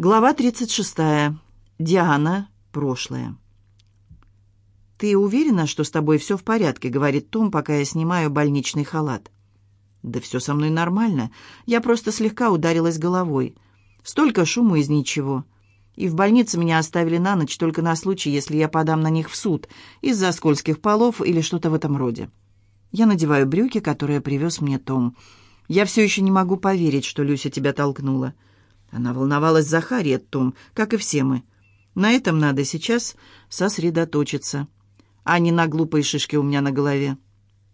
Глава 36. Диана. Прошлое. «Ты уверена, что с тобой все в порядке?» — говорит Том, пока я снимаю больничный халат. «Да все со мной нормально. Я просто слегка ударилась головой. Столько шума из ничего. И в больнице меня оставили на ночь только на случай, если я подам на них в суд из-за скользких полов или что-то в этом роде. Я надеваю брюки, которые привез мне Том. Я все еще не могу поверить, что Люся тебя толкнула». Она волновалась за Харри том, как и все мы. На этом надо сейчас сосредоточиться, а не на глупой шишке у меня на голове.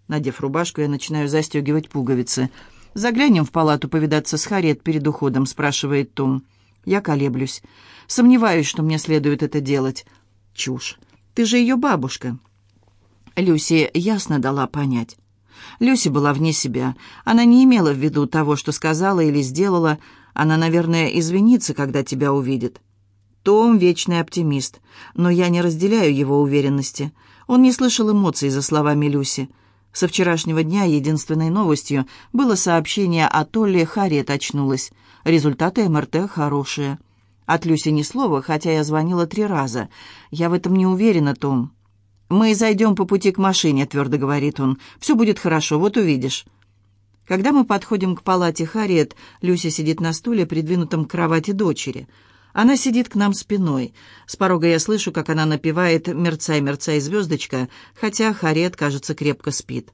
Надев рубашку, я начинаю застегивать пуговицы. «Заглянем в палату повидаться с Харриет перед уходом», — спрашивает Том. Я колеблюсь. Сомневаюсь, что мне следует это делать. Чушь. Ты же ее бабушка. Люси ясно дала понять. Люси была вне себя. Она не имела в виду того, что сказала или сделала. Она, наверное, извинится, когда тебя увидит. Том — вечный оптимист, но я не разделяю его уверенности. Он не слышал эмоций за словами Люси. Со вчерашнего дня единственной новостью было сообщение о Толле Харриет очнулась. Результаты МРТ хорошие. От Люси ни слова, хотя я звонила три раза. Я в этом не уверена, Том. «Мы зайдем по пути к машине», — твердо говорит он. «Все будет хорошо, вот увидишь». Когда мы подходим к палате Харриет, Люся сидит на стуле, придвинутом к кровати дочери. Она сидит к нам спиной. С порога я слышу, как она напевает «Мерцай, мерцай, звездочка», хотя Харет, кажется, крепко спит.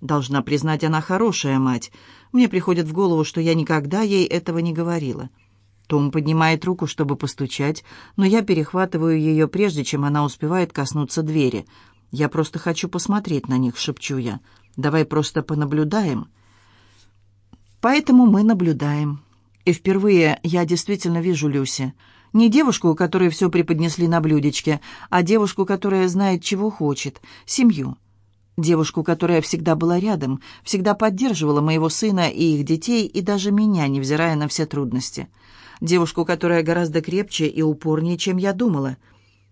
Должна признать, она хорошая мать. Мне приходит в голову, что я никогда ей этого не говорила. Том поднимает руку, чтобы постучать, но я перехватываю ее, прежде чем она успевает коснуться двери. «Я просто хочу посмотреть на них», — шепчу я. «Давай просто понаблюдаем». Поэтому мы наблюдаем. И впервые я действительно вижу Люси. Не девушку, которой все преподнесли на блюдечке, а девушку, которая знает, чего хочет, семью. Девушку, которая всегда была рядом, всегда поддерживала моего сына и их детей, и даже меня, невзирая на все трудности девушку, которая гораздо крепче и упорнее, чем я думала.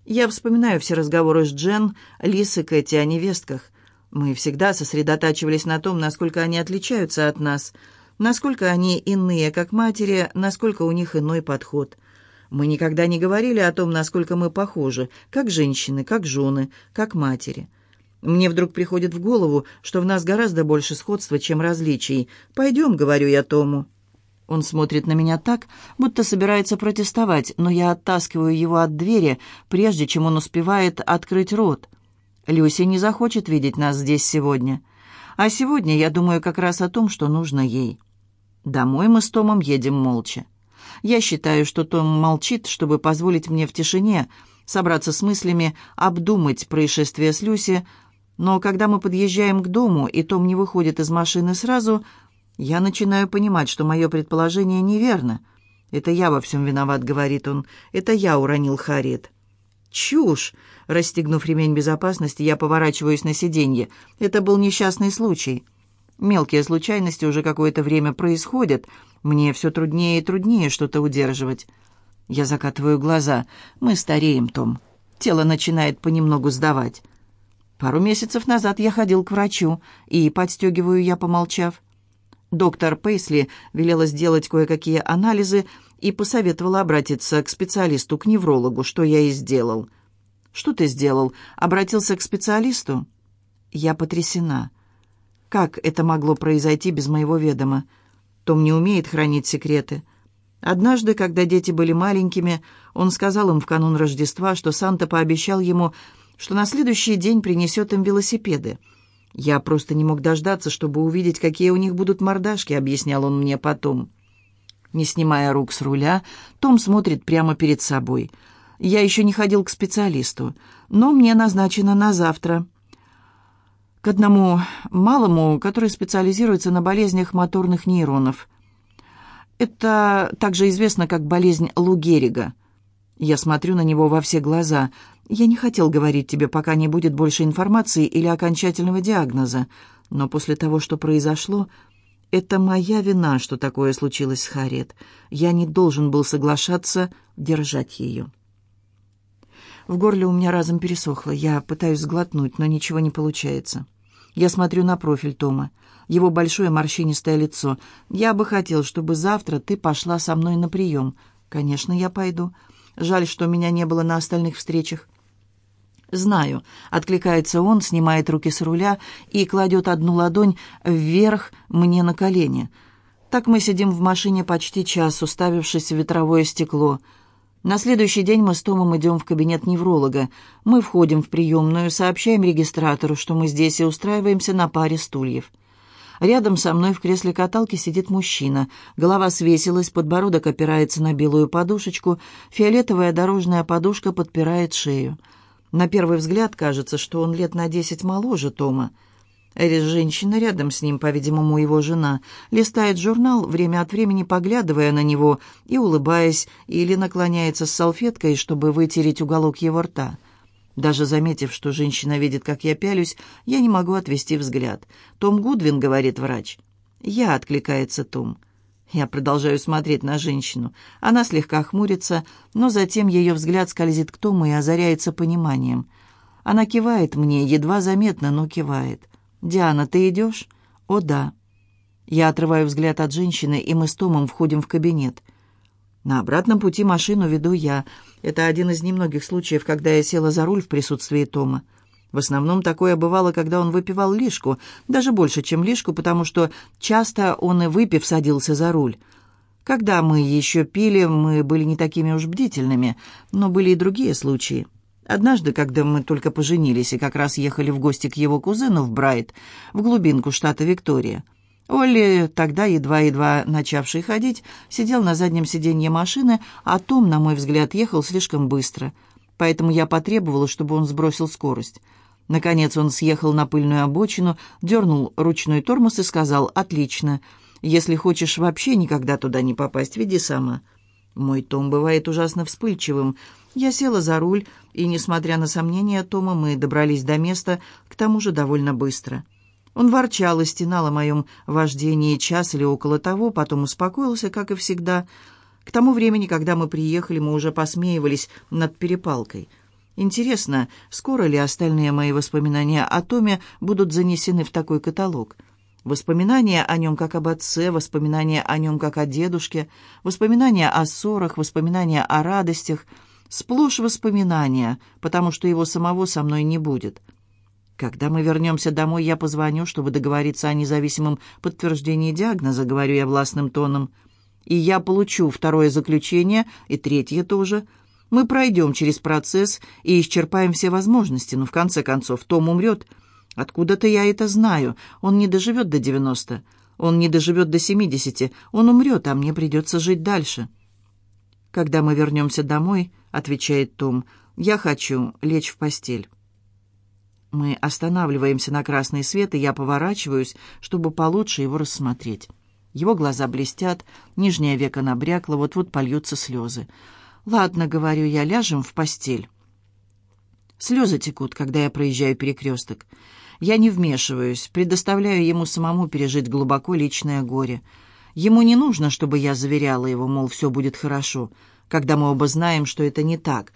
Я вспоминаю все разговоры с Джен, Лис и Кэти о невестках. Мы всегда сосредотачивались на том, насколько они отличаются от нас, насколько они иные, как матери, насколько у них иной подход. Мы никогда не говорили о том, насколько мы похожи, как женщины, как жены, как матери. Мне вдруг приходит в голову, что в нас гораздо больше сходства, чем различий. «Пойдем», — говорю я Тому. Он смотрит на меня так, будто собирается протестовать, но я оттаскиваю его от двери, прежде чем он успевает открыть рот. Люси не захочет видеть нас здесь сегодня. А сегодня я думаю как раз о том, что нужно ей. Домой мы с Томом едем молча. Я считаю, что Том молчит, чтобы позволить мне в тишине собраться с мыслями, обдумать происшествие с Люси, но когда мы подъезжаем к дому, и Том не выходит из машины сразу, «Я начинаю понимать, что мое предположение неверно. Это я во всем виноват», — говорит он. «Это я уронил Харриет». «Чушь!» — расстегнув ремень безопасности, я поворачиваюсь на сиденье. «Это был несчастный случай». Мелкие случайности уже какое-то время происходят. Мне все труднее и труднее что-то удерживать. Я закатываю глаза. Мы стареем, Том. Тело начинает понемногу сдавать. Пару месяцев назад я ходил к врачу, и подстегиваю я, помолчав. Доктор Пейсли велела сделать кое-какие анализы и посоветовала обратиться к специалисту, к неврологу, что я и сделал. «Что ты сделал? Обратился к специалисту?» «Я потрясена. Как это могло произойти без моего ведома? Том не умеет хранить секреты». Однажды, когда дети были маленькими, он сказал им в канун Рождества, что Санта пообещал ему, что на следующий день принесет им велосипеды – «Я просто не мог дождаться, чтобы увидеть, какие у них будут мордашки», — объяснял он мне потом. Не снимая рук с руля, Том смотрит прямо перед собой. «Я еще не ходил к специалисту, но мне назначено на завтра». К одному малому, который специализируется на болезнях моторных нейронов. Это также известно как болезнь Лу Геррига. Я смотрю на него во все глаза. Я не хотел говорить тебе, пока не будет больше информации или окончательного диагноза. Но после того, что произошло, это моя вина, что такое случилось с Харет. Я не должен был соглашаться держать ее. В горле у меня разом пересохло. Я пытаюсь сглотнуть, но ничего не получается. Я смотрю на профиль Тома. Его большое морщинистое лицо. Я бы хотел, чтобы завтра ты пошла со мной на прием. Конечно, я пойду. Жаль, что меня не было на остальных встречах. «Знаю», — откликается он, снимает руки с руля и кладет одну ладонь вверх мне на колени. Так мы сидим в машине почти час, уставившись в ветровое стекло. На следующий день мы с Томом идем в кабинет невролога. Мы входим в приемную, сообщаем регистратору, что мы здесь, и устраиваемся на паре стульев. Рядом со мной в кресле каталки сидит мужчина. Голова свесилась, подбородок опирается на белую подушечку, фиолетовая дорожная подушка подпирает шею. На первый взгляд кажется, что он лет на десять моложе Тома. Эрис женщина рядом с ним, по-видимому, его жена, листает журнал, время от времени поглядывая на него и улыбаясь, или наклоняется с салфеткой, чтобы вытереть уголок его рта. Даже заметив, что женщина видит, как я пялюсь, я не могу отвести взгляд. «Том Гудвин», — говорит врач. «Я», — откликается Том. Я продолжаю смотреть на женщину. Она слегка хмурится, но затем ее взгляд скользит к Тому и озаряется пониманием. Она кивает мне, едва заметно, но кивает. «Диана, ты идешь?» «О, да». Я отрываю взгляд от женщины, и мы с Томом входим в кабинет. На обратном пути машину веду я. Это один из немногих случаев, когда я села за руль в присутствии Тома. В основном такое бывало, когда он выпивал лишку, даже больше, чем лишку, потому что часто он и выпив садился за руль. Когда мы еще пили, мы были не такими уж бдительными, но были и другие случаи. Однажды, когда мы только поженились и как раз ехали в гости к его кузену в Брайт, в глубинку штата Виктория, Олли, тогда едва-едва начавший ходить, сидел на заднем сиденье машины, а Том, на мой взгляд, ехал слишком быстро. Поэтому я потребовала, чтобы он сбросил скорость. Наконец он съехал на пыльную обочину, дернул ручной тормоз и сказал «Отлично. Если хочешь вообще никогда туда не попасть, веди сама». Мой Том бывает ужасно вспыльчивым. Я села за руль, и, несмотря на сомнения Тома, мы добрались до места, к тому же довольно быстро. Он ворчал и стенал о моем вождении час или около того, потом успокоился, как и всегда. К тому времени, когда мы приехали, мы уже посмеивались над перепалкой — Интересно, скоро ли остальные мои воспоминания о Томе будут занесены в такой каталог? Воспоминания о нем как об отце, воспоминания о нем как о дедушке, воспоминания о ссорах, воспоминания о радостях, сплошь воспоминания, потому что его самого со мной не будет. Когда мы вернемся домой, я позвоню, чтобы договориться о независимом подтверждении диагноза, говорю я властным тоном. И я получу второе заключение, и третье тоже – мы пройдем через процесс и исчерпаем все возможности, но в конце концов Том умрет. Откуда-то я это знаю. Он не доживет до 90. Он не доживет до 70. Он умрет, а мне придется жить дальше. «Когда мы вернемся домой», — отвечает Том, — «я хочу лечь в постель». Мы останавливаемся на красный свет, и я поворачиваюсь, чтобы получше его рассмотреть. Его глаза блестят, нижнее века набрякло, вот-вот польются слезы. «Ладно, — говорю я, — ляжем в постель». Слезы текут, когда я проезжаю перекресток. Я не вмешиваюсь, предоставляю ему самому пережить глубоко личное горе. Ему не нужно, чтобы я заверяла его, мол, все будет хорошо, когда мы оба знаем, что это не так.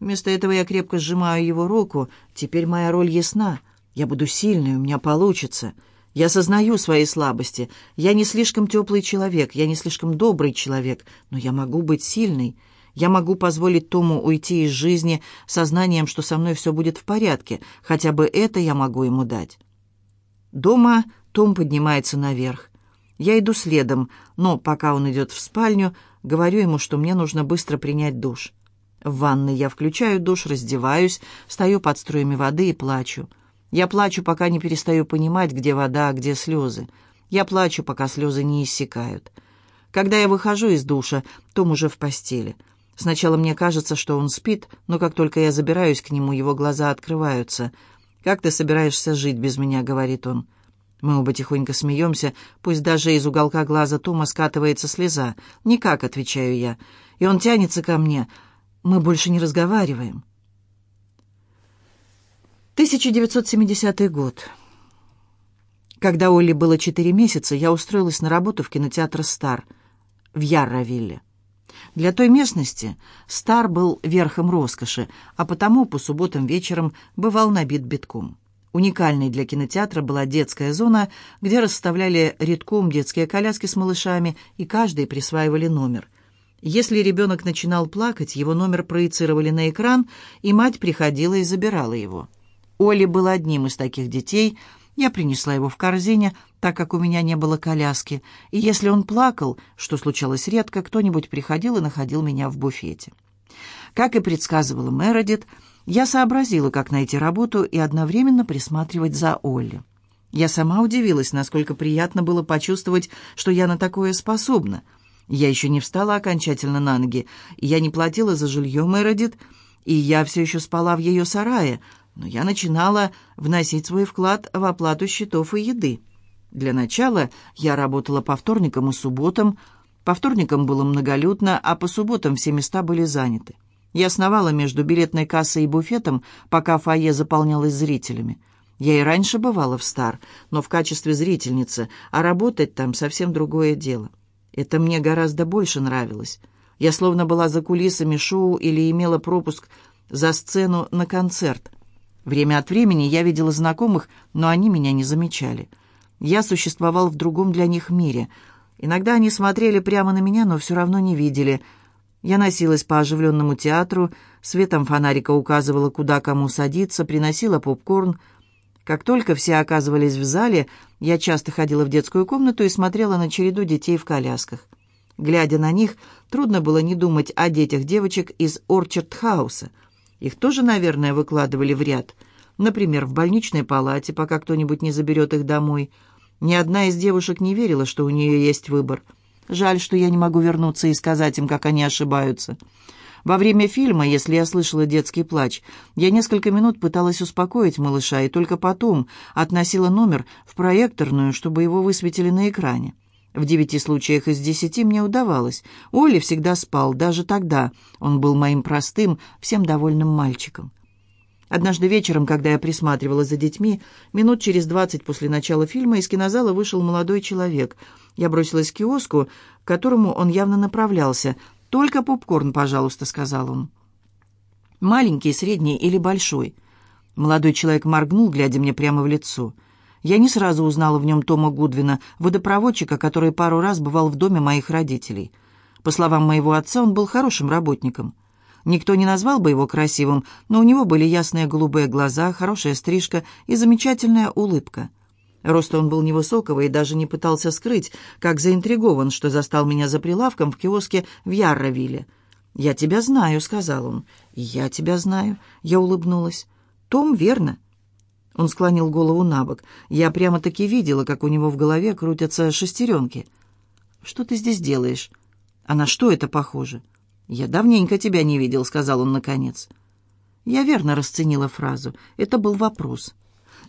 Вместо этого я крепко сжимаю его руку. Теперь моя роль ясна. Я буду сильной, у меня получится. Я сознаю свои слабости. Я не слишком теплый человек, я не слишком добрый человек, но я могу быть сильной. Я могу позволить Тому уйти из жизни сознанием, что со мной все будет в порядке. Хотя бы это я могу ему дать. Дома Том поднимается наверх. Я иду следом, но пока он идет в спальню, говорю ему, что мне нужно быстро принять душ. В ванной я включаю душ, раздеваюсь, стою под струями воды и плачу. Я плачу, пока не перестаю понимать, где вода, а где слезы. Я плачу, пока слезы не иссякают. Когда я выхожу из душа, Том уже в постели. Сначала мне кажется, что он спит, но как только я забираюсь к нему, его глаза открываются. «Как ты собираешься жить без меня?» — говорит он. Мы оба тихонько смеемся, пусть даже из уголка глаза Тома скатывается слеза. «Никак», — отвечаю я. И он тянется ко мне. Мы больше не разговариваем. 1970 год. Когда Оле было четыре месяца, я устроилась на работу в кинотеатр «Стар» в Ярровилле. Для той местности стар был верхом роскоши, а потому по субботам вечером бывал набит битком. Уникальной для кинотеатра была детская зона, где расставляли редком детские коляски с малышами, и каждый присваивали номер. Если ребенок начинал плакать, его номер проецировали на экран, и мать приходила и забирала его. Оля был одним из таких детей. Я принесла его в корзине, так как у меня не было коляски, и если он плакал, что случалось редко, кто-нибудь приходил и находил меня в буфете. Как и предсказывала Мередит, я сообразила, как найти работу и одновременно присматривать за Олли. Я сама удивилась, насколько приятно было почувствовать, что я на такое способна. Я еще не встала окончательно на ноги, я не платила за жилье Мередит, и я все еще спала в ее сарае, но я начинала вносить свой вклад в оплату счетов и еды. Для начала я работала по вторникам и субботам. По вторникам было многолюдно, а по субботам все места были заняты. Я сновала между билетной кассой и буфетом, пока фойе заполнялось зрителями. Я и раньше бывала в Стар, но в качестве зрительницы, а работать там совсем другое дело. Это мне гораздо больше нравилось. Я словно была за кулисами шоу или имела пропуск за сцену на концерт. Время от времени я видела знакомых, но они меня не замечали. Я существовал в другом для них мире. Иногда они смотрели прямо на меня, но все равно не видели. Я носилась по оживленному театру, светом фонарика указывала, куда кому садиться, приносила попкорн. Как только все оказывались в зале, я часто ходила в детскую комнату и смотрела на череду детей в колясках. Глядя на них, трудно было не думать о детях девочек из Орчард-хауса. Их тоже, наверное, выкладывали в ряд – Например, в больничной палате, пока кто-нибудь не заберет их домой. Ни одна из девушек не верила, что у нее есть выбор. Жаль, что я не могу вернуться и сказать им, как они ошибаются. Во время фильма, если я слышала детский плач, я несколько минут пыталась успокоить малыша и только потом относила номер в проекторную, чтобы его высветили на экране. В девяти случаях из десяти мне удавалось. Оли всегда спал, даже тогда. Он был моим простым, всем довольным мальчиком. Однажды вечером, когда я присматривала за детьми, минут через двадцать после начала фильма из кинозала вышел молодой человек. Я бросилась к киоску, к которому он явно направлялся. «Только попкорн, пожалуйста», — сказал он. «Маленький, средний или большой?» Молодой человек моргнул, глядя мне прямо в лицо. Я не сразу узнала в нем Тома Гудвина, водопроводчика, который пару раз бывал в доме моих родителей. По словам моего отца, он был хорошим работником — Никто не назвал бы его красивым, но у него были ясные голубые глаза, хорошая стрижка и замечательная улыбка. Роста он был невысокого и даже не пытался скрыть, как заинтригован, что застал меня за прилавком в киоске в Ярровилле. «Я тебя знаю», — сказал он. «Я тебя знаю», — я улыбнулась. «Том, верно?» Он склонил голову на бок. Я прямо-таки видела, как у него в голове крутятся шестеренки. «Что ты здесь делаешь?» «А на что это похоже?» «Я давненько тебя не видел», — сказал он наконец. Я верно расценила фразу. Это был вопрос.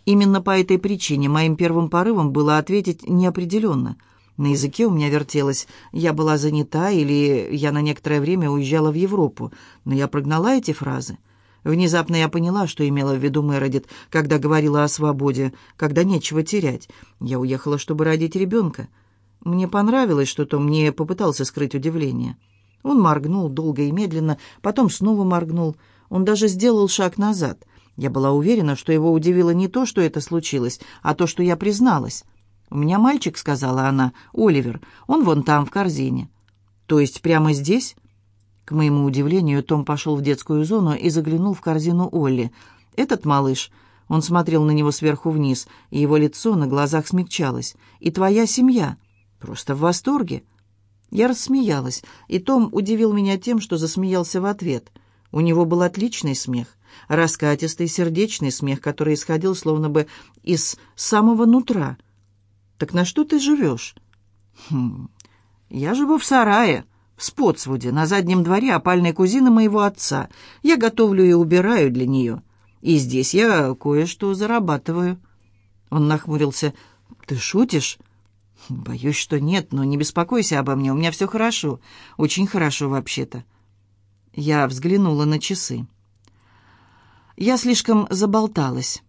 Именно по этой причине моим первым порывом было ответить неопределенно. На языке у меня вертелось «я была занята» или «я на некоторое время уезжала в Европу», но я прогнала эти фразы. Внезапно я поняла, что имела в виду Мередит, когда говорила о свободе, когда нечего терять. Я уехала, чтобы родить ребенка. Мне понравилось, что Том не попытался скрыть удивление. Он моргнул долго и медленно, потом снова моргнул. Он даже сделал шаг назад. Я была уверена, что его удивило не то, что это случилось, а то, что я призналась. «У меня мальчик», — сказала она, — «Оливер. Он вон там, в корзине». «То есть прямо здесь?» К моему удивлению, Том пошел в детскую зону и заглянул в корзину Олли. «Этот малыш...» Он смотрел на него сверху вниз, и его лицо на глазах смягчалось. «И твоя семья?» «Просто в восторге!» Я рассмеялась, и Том удивил меня тем, что засмеялся в ответ. У него был отличный смех, раскатистый сердечный смех, который исходил словно бы из самого нутра. «Так на что ты живешь?» «Хм, я живу в сарае», в Спотсвуде, на заднем дворе опальной кузины моего отца. Я готовлю и убираю для нее. И здесь я кое-что зарабатываю». Он нахмурился. «Ты шутишь?» «Боюсь, что нет, но не беспокойся обо мне, у меня все хорошо. Очень хорошо вообще-то». Я взглянула на часы. Я слишком заболталась.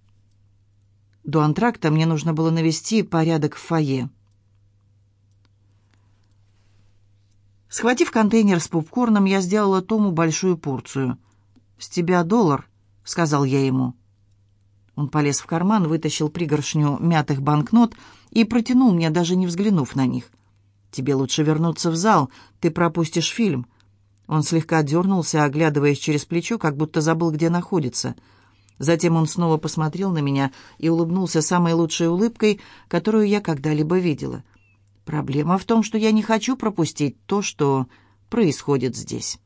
До антракта мне нужно было навести порядок в фойе. Схватив контейнер с попкорном, я сделала Тому большую порцию. «С тебя доллар», — сказал я ему. Он полез в карман, вытащил пригоршню мятых банкнот — и протянул мне, даже не взглянув на них. «Тебе лучше вернуться в зал, ты пропустишь фильм». Он слегка дернулся, оглядываясь через плечо, как будто забыл, где находится. Затем он снова посмотрел на меня и улыбнулся самой лучшей улыбкой, которую я когда-либо видела. «Проблема в том, что я не хочу пропустить то, что происходит здесь».